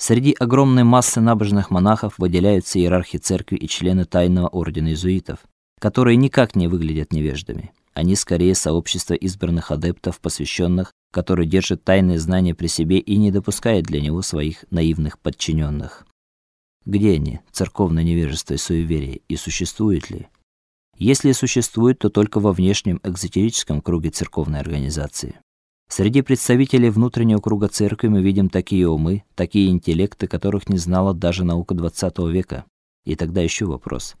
Среди огромной массы набожных монахов выделяются иерархи церкви и члены тайного ордена иезуитов, которые никак не выглядят невеждами. Они скорее сообщество избранных адептов, посвященных, которые держат тайные знания при себе и не допускают для него своих наивных подчиненных. Где они, церковное невежество и суеверие, и существуют ли? Если существуют, то только во внешнем экзотерическом круге церковной организации. Среди представителей внутреннего круга церкви мы видим такие умы, такие интеллекты, которых не знала даже наука XX века. И тогда еще вопрос: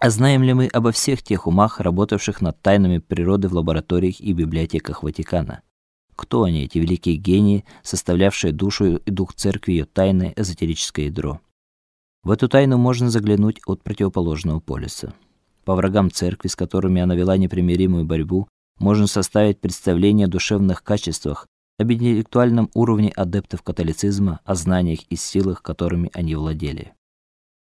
а знаем ли мы обо всех тех умах, работавших над тайнами природы в лабораториях и библиотеках Ватикана? Кто они, эти великие гении, составлявшие душу и дух церкви, ее тайное эзотерическое ядро? В эту тайну можно заглянуть от противоположного полюса. По врагам церкви, с которыми она вела непримиримую борьбу, можно составить представление о душевных качествах, об интеллектуальном уровне адептов католицизма, о знаниях и силах, которыми они владели.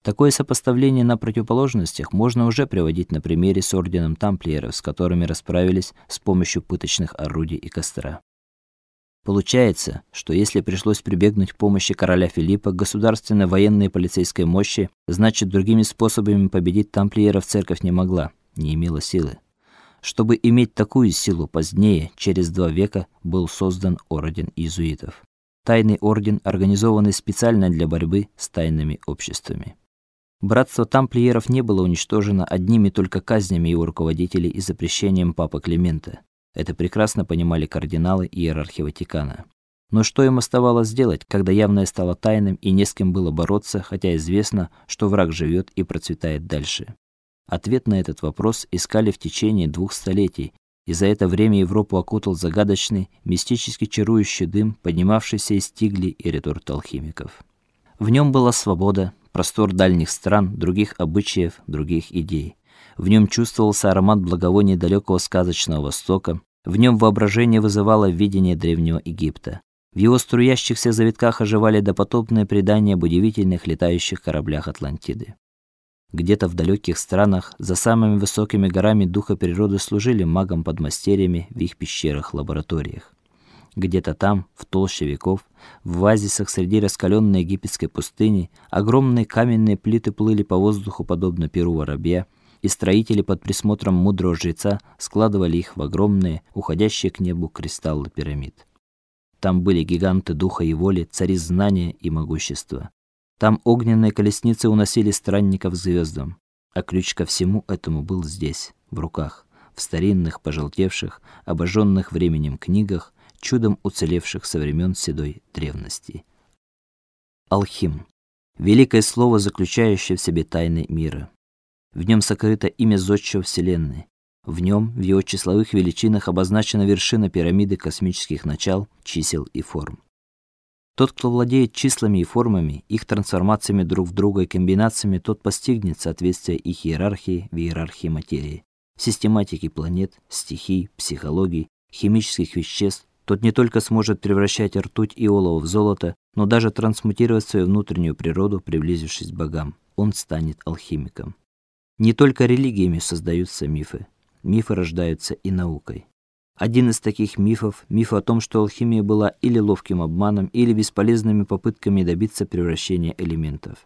Такое сопоставление на противоположностях можно уже приводить на примере с орденом тамплиеров, с которыми расправились с помощью пыточных орудий и костра. Получается, что если пришлось прибегнуть к помощи короля Филиппа государственной военной и полицейской мощи, значит, другими способами победить тамплиеров церковь не могла, не имела силы. Чтобы иметь такую силу позднее, через два века, был создан орден иезуитов. Тайный орден, организованный специально для борьбы с тайными обществами. Братство тамплиеров не было уничтожено одними только казнями его руководителей и запрещением папы Климента. Это прекрасно понимали кардиналы и иерархи Ватикана. Но что им оставалось сделать, когда явное стало тайным и не с кем было бороться, хотя известно, что враг живет и процветает дальше? Ответ на этот вопрос искали в течение двух столетий, и за это время Европу окутал загадочный, мистически чарующий дым, поднимавшийся из тигли и реторт алхимиков. В нем была свобода, простор дальних стран, других обычаев, других идей. В нем чувствовался аромат благовоний далекого сказочного Востока, в нем воображение вызывало видение древнего Египта. В его струящихся завитках оживали допотопные предания об удивительных летающих кораблях Атлантиды. Где-то в далеких странах, за самыми высокими горами духа природы служили магам-подмастерьями в их пещерах-лабораториях. Где-то там, в толще веков, в оазисах среди раскаленной египетской пустыни, огромные каменные плиты плыли по воздуху подобно перу воробья, и строители под присмотром мудрого жреца складывали их в огромные, уходящие к небу кристаллы пирамид. Там были гиганты духа и воли, цари знания и могущества. Там огненные колесницы уносили странников звездам, а ключ ко всему этому был здесь, в руках, в старинных, пожелтевших, обожженных временем книгах, чудом уцелевших со времен седой древности. Алхим великое слово, заключающее в себе тайны мира. В нем сокрыто имя зодчего вселенной. В нем, в его числовых величинах обозначена вершина пирамиды космических начал, чисел и форм. Тот, кто владеет числами и формами, их трансформациями друг в друга и комбинациями, тот постигнет соответствие их иерархии в иерархии материи, систематики планет, стихий, психологии, химических веществ, тот не только сможет превращать ртуть и олово в золото, но даже трансмутировать свою внутреннюю природу, приблизившись к богам. Он станет алхимиком. Не только религиями создаются мифы. Мифы рождаются и наукой. Один из таких мифов миф о том, что алхимия была или ловким обманом, или бесполезными попытками добиться превращения элементов.